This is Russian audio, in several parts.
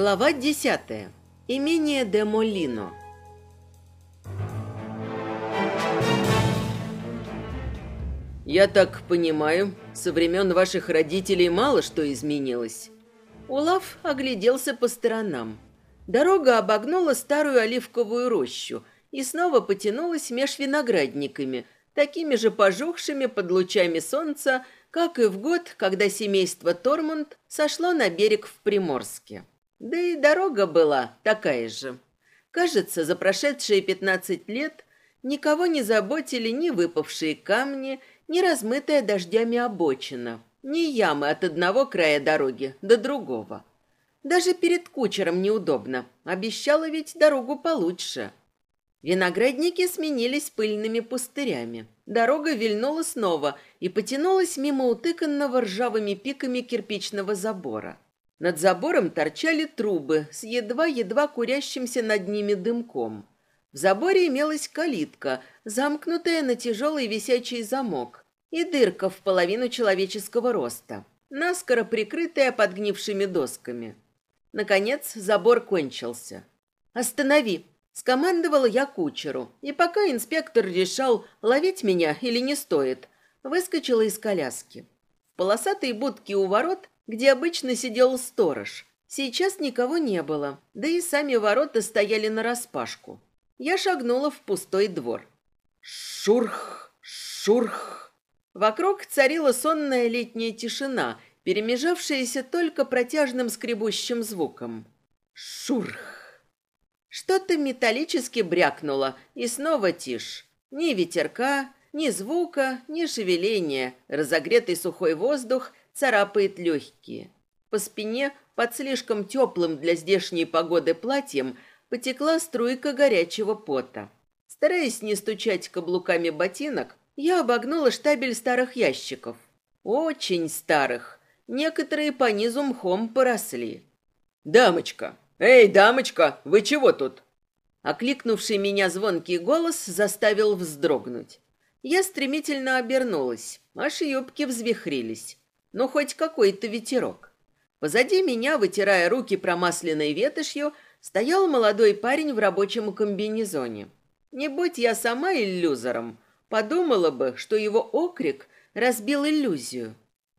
Глава 10. Имение де Молино. Я так понимаю, со времен ваших родителей мало что изменилось. Улав огляделся по сторонам. Дорога обогнула старую оливковую рощу и снова потянулась меж виноградниками, такими же пожухшими под лучами солнца, как и в год, когда семейство Тормунд сошло на берег в Приморске. Да и дорога была такая же. Кажется, за прошедшие пятнадцать лет никого не заботили ни выпавшие камни, ни размытая дождями обочина, ни ямы от одного края дороги до другого. Даже перед кучером неудобно. Обещала ведь дорогу получше. Виноградники сменились пыльными пустырями. Дорога вильнула снова и потянулась мимо утыканного ржавыми пиками кирпичного забора. Над забором торчали трубы с едва-едва курящимся над ними дымком. В заборе имелась калитка, замкнутая на тяжелый висячий замок, и дырка в половину человеческого роста, наскоро прикрытая подгнившими досками. Наконец забор кончился. «Останови!» – скомандовала я кучеру, и пока инспектор решал, ловить меня или не стоит, выскочила из коляски. В полосатой будке у ворот где обычно сидел сторож. Сейчас никого не было, да и сами ворота стояли нараспашку. Я шагнула в пустой двор. Шурх, шурх. Вокруг царила сонная летняя тишина, перемежавшаяся только протяжным скребущим звуком. Шурх. Что-то металлически брякнуло, и снова тишь. Ни ветерка, ни звука, ни шевеления. Разогретый сухой воздух царапает легкие. По спине, под слишком теплым для здешней погоды платьем, потекла струйка горячего пота. Стараясь не стучать каблуками ботинок, я обогнула штабель старых ящиков. Очень старых. Некоторые по низу мхом поросли. «Дамочка! Эй, дамочка, вы чего тут?» Окликнувший меня звонкий голос заставил вздрогнуть. Я стремительно обернулась, аж юбки взвихрились. Но хоть какой-то ветерок. Позади меня, вытирая руки промасленной ветошью, стоял молодой парень в рабочем комбинезоне. Не будь я сама иллюзором, подумала бы, что его окрик разбил иллюзию.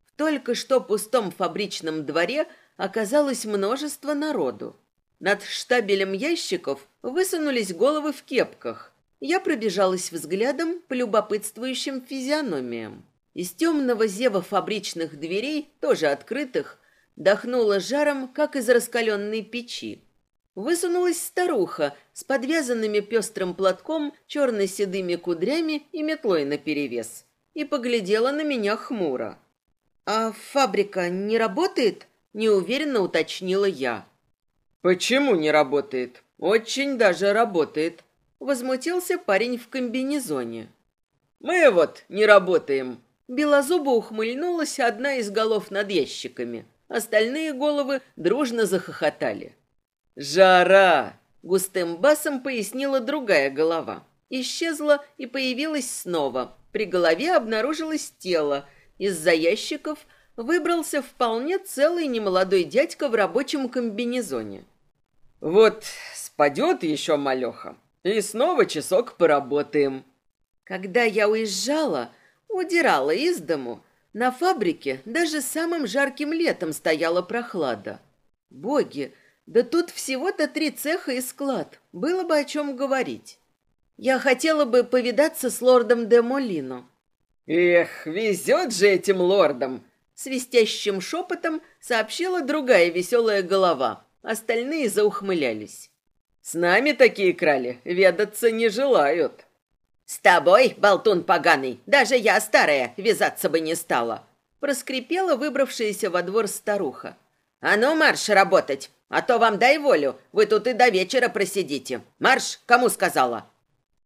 В только что пустом фабричном дворе оказалось множество народу. Над штабелем ящиков высунулись головы в кепках. Я пробежалась взглядом по любопытствующим физиономиям. Из темного зева фабричных дверей, тоже открытых, дохнуло жаром, как из раскаленной печи. Высунулась старуха с подвязанными пестрым платком, черно-седыми кудрями и метлой наперевес и поглядела на меня хмуро. «А фабрика не работает?» – неуверенно уточнила я. «Почему не работает? Очень даже работает», – возмутился парень в комбинезоне. «Мы вот не работаем», Белозуба ухмыльнулась одна из голов над ящиками. Остальные головы дружно захохотали. «Жара!» — густым басом пояснила другая голова. Исчезла и появилась снова. При голове обнаружилось тело. Из-за ящиков выбрался вполне целый немолодой дядька в рабочем комбинезоне. «Вот, спадет еще малеха, и снова часок поработаем». Когда я уезжала, Удирала из дому. На фабрике даже самым жарким летом стояла прохлада. Боги, да тут всего-то три цеха и склад. Было бы о чем говорить. Я хотела бы повидаться с лордом де Молино. Эх, везет же этим лордам! Свистящим шепотом сообщила другая веселая голова. Остальные заухмылялись. С нами такие крали ведаться не желают. «С тобой, болтун поганый, даже я старая, вязаться бы не стала!» Проскрипела выбравшаяся во двор старуха. «А ну, марш работать, а то вам дай волю, вы тут и до вечера просидите. Марш, кому сказала?»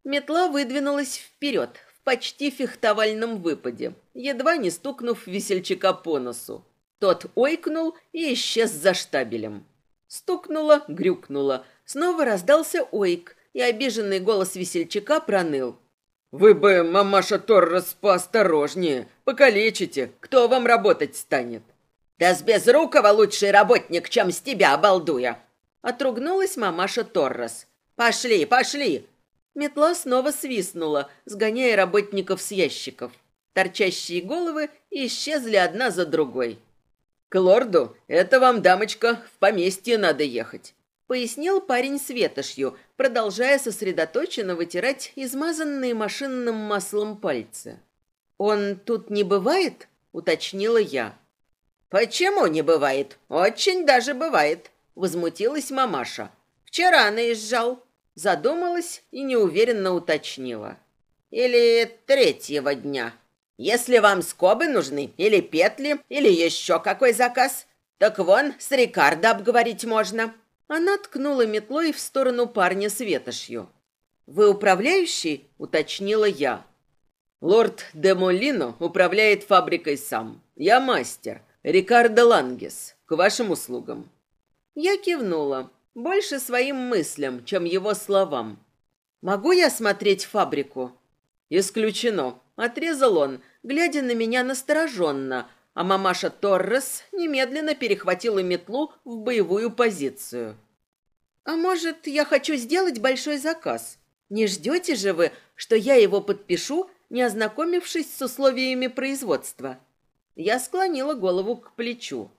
Метла выдвинулась вперед, в почти фехтовальном выпаде, едва не стукнув весельчака по носу. Тот ойкнул и исчез за штабелем. Стукнуло, грюкнуло. Снова раздался ойк, и обиженный голос весельчака проныл. Вы бы, мамаша Торра, поосторожнее, покалечите, кто вам работать станет? Да с Безрукова лучший работник, чем с тебя, обалдуя!» Отругнулась мамаша Торрес. «Пошли, пошли!» Метла снова свистнула, сгоняя работников с ящиков. Торчащие головы исчезли одна за другой. «К лорду, это вам, дамочка, в поместье надо ехать. Пояснил парень светошью, продолжая сосредоточенно вытирать измазанные машинным маслом пальцы. «Он тут не бывает?» — уточнила я. «Почему не бывает? Очень даже бывает!» — возмутилась мамаша. «Вчера наезжал!» — задумалась и неуверенно уточнила. «Или третьего дня. Если вам скобы нужны, или петли, или еще какой заказ, так вон с Рикардо обговорить можно!» Она ткнула метлой в сторону парня с ветошью. «Вы управляющий?» – уточнила я. «Лорд де Молино управляет фабрикой сам. Я мастер. Рикардо Лангес. К вашим услугам». Я кивнула. Больше своим мыслям, чем его словам. «Могу я смотреть фабрику?» «Исключено», – отрезал он, глядя на меня настороженно, а мамаша Торрес немедленно перехватила метлу в боевую позицию. «А может, я хочу сделать большой заказ? Не ждете же вы, что я его подпишу, не ознакомившись с условиями производства?» Я склонила голову к плечу.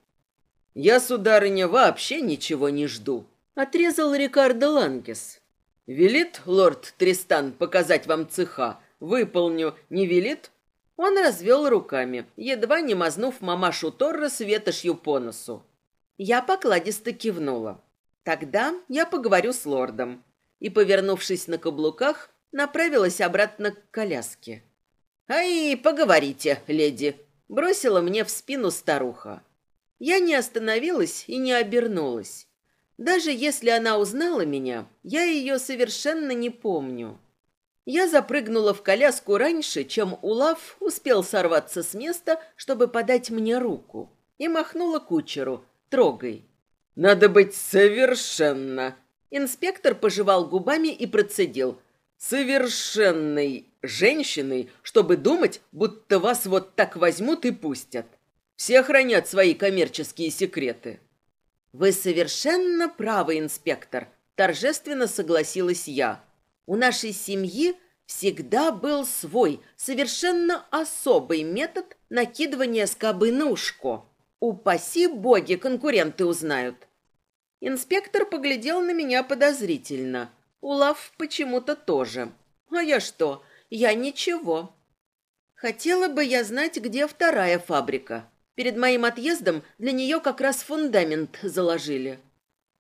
«Я, сударыня, вообще ничего не жду», — отрезал Рикардо Лангес. «Велит лорд Тристан показать вам цеха? Выполню. Не велит? Он развел руками, едва не мазнув мамашу Торра светошью по носу. Я покладисто кивнула. Тогда я поговорю с лордом. И, повернувшись на каблуках, направилась обратно к коляске. «Ай, поговорите, леди!» – бросила мне в спину старуха. Я не остановилась и не обернулась. Даже если она узнала меня, я ее совершенно не помню. Я запрыгнула в коляску раньше, чем Улав успел сорваться с места, чтобы подать мне руку, и махнула кучеру «Трогай». «Надо быть совершенно!» Инспектор пожевал губами и процедил. «Совершенной женщиной, чтобы думать, будто вас вот так возьмут и пустят. Все хранят свои коммерческие секреты». «Вы совершенно правы, инспектор», – торжественно согласилась я. У нашей семьи всегда был свой, совершенно особый метод накидывания скобы на ушко. Упаси боги, конкуренты узнают. Инспектор поглядел на меня подозрительно. Улав почему-то тоже. А я что? Я ничего. Хотела бы я знать, где вторая фабрика. Перед моим отъездом для нее как раз фундамент заложили.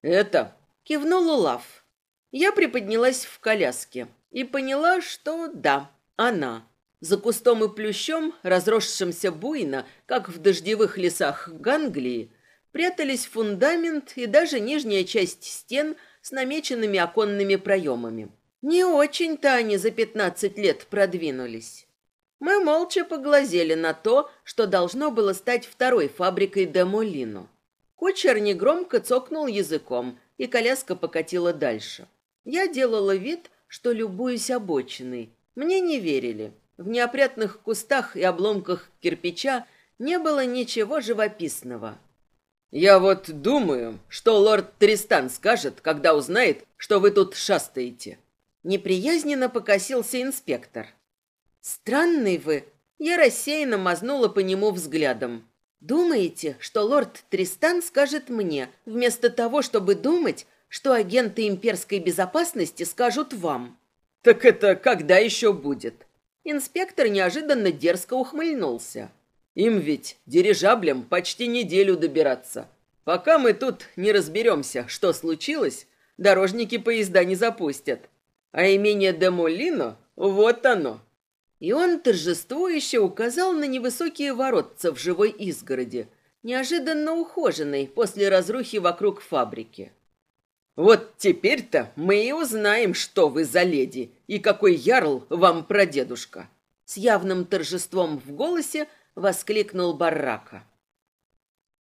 «Это?» — кивнул Улав. Я приподнялась в коляске и поняла, что да, она. За кустом и плющом, разросшимся буйно, как в дождевых лесах Ганглии, прятались фундамент и даже нижняя часть стен с намеченными оконными проемами. Не очень-то они за пятнадцать лет продвинулись. Мы молча поглазели на то, что должно было стать второй фабрикой Демолину. Кучер негромко цокнул языком, и коляска покатила дальше. Я делала вид, что любуюсь обочиной. Мне не верили. В неопрятных кустах и обломках кирпича не было ничего живописного. «Я вот думаю, что лорд Тристан скажет, когда узнает, что вы тут шастаете». Неприязненно покосился инспектор. «Странный вы!» Я рассеянно мазнула по нему взглядом. «Думаете, что лорд Тристан скажет мне, вместо того, чтобы думать, что агенты имперской безопасности скажут вам. Так это когда еще будет? Инспектор неожиданно дерзко ухмыльнулся. Им ведь дирижаблем почти неделю добираться. Пока мы тут не разберемся, что случилось, дорожники поезда не запустят. А имение Демолино – вот оно. И он торжествующе указал на невысокие воротца в живой изгороди, неожиданно ухоженной после разрухи вокруг фабрики. Вот теперь-то мы и узнаем, что вы за леди и какой ярл вам прадедушка. С явным торжеством в голосе воскликнул Баррака.